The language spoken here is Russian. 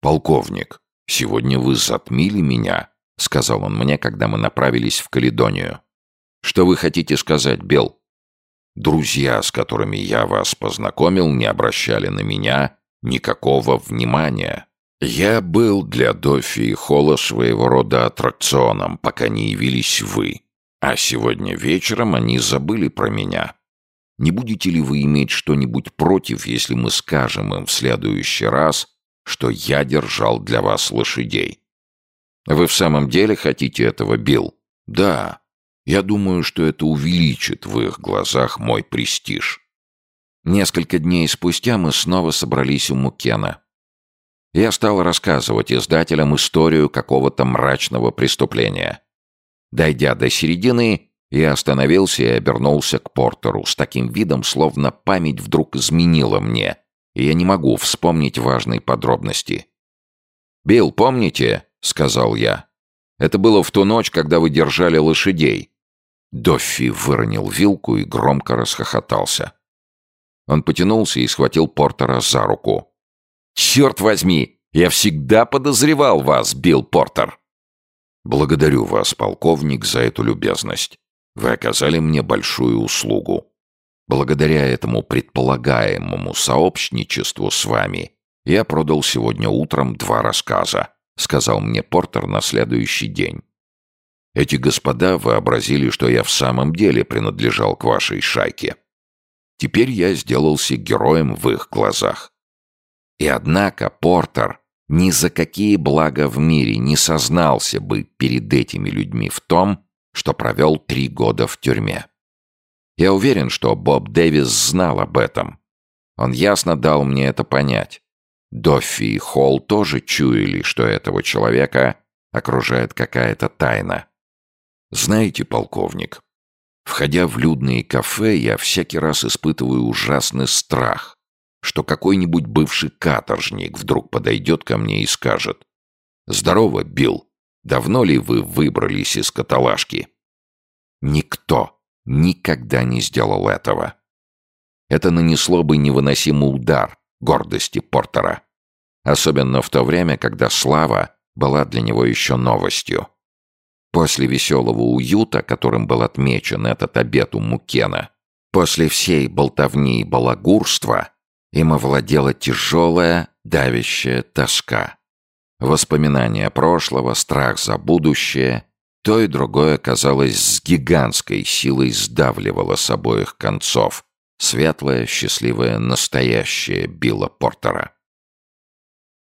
«Полковник, сегодня вы затмили меня», — сказал он мне, когда мы направились в Каледонию. «Что вы хотите сказать, Белл?» «Друзья, с которыми я вас познакомил, не обращали на меня никакого внимания. Я был для Дофи и Холла своего рода аттракционом, пока не явились вы. А сегодня вечером они забыли про меня. Не будете ли вы иметь что-нибудь против, если мы скажем им в следующий раз, что я держал для вас лошадей. Вы в самом деле хотите этого, Билл? Да. Я думаю, что это увеличит в их глазах мой престиж. Несколько дней спустя мы снова собрались у Мукена. Я стал рассказывать издателям историю какого-то мрачного преступления. Дойдя до середины, я остановился и обернулся к Портеру с таким видом, словно память вдруг изменила мне, и я не могу вспомнить важной подробности. «Билл, помните?» — сказал я. «Это было в ту ночь, когда вы держали лошадей». Доффи выронил вилку и громко расхохотался. Он потянулся и схватил Портера за руку. «Черт возьми! Я всегда подозревал вас, Билл Портер!» «Благодарю вас, полковник, за эту любезность. Вы оказали мне большую услугу. Благодаря этому предполагаемому сообщничеству с вами я продал сегодня утром два рассказа, сказал мне Портер на следующий день. Эти господа вообразили, что я в самом деле принадлежал к вашей шайке. Теперь я сделался героем в их глазах. И однако Портер ни за какие блага в мире не сознался бы перед этими людьми в том, что провел три года в тюрьме. Я уверен, что Боб Дэвис знал об этом. Он ясно дал мне это понять. Доффи и Холл тоже чуяли, что этого человека окружает какая-то тайна. Знаете, полковник, входя в людные кафе, я всякий раз испытываю ужасный страх, что какой-нибудь бывший каторжник вдруг подойдет ко мне и скажет «Здорово, Билл, давно ли вы выбрались из каталажки?» Никто никогда не сделал этого. Это нанесло бы невыносимый удар гордости Портера. Особенно в то время, когда слава была для него еще новостью. После веселого уюта, которым был отмечен этот обед у Мукена, после всей болтовни и балагурства, им овладела тяжелая, давящая тоска. Воспоминания прошлого, страх за будущее то и другое, казалось, с гигантской силой сдавливало с обоих концов светлое, счастливое, настоящее Билла Портера.